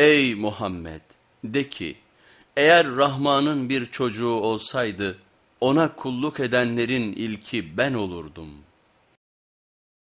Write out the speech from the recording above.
Ey Muhammed de ki eğer Rahman'ın bir çocuğu olsaydı ona kulluk edenlerin ilki ben olurdum.''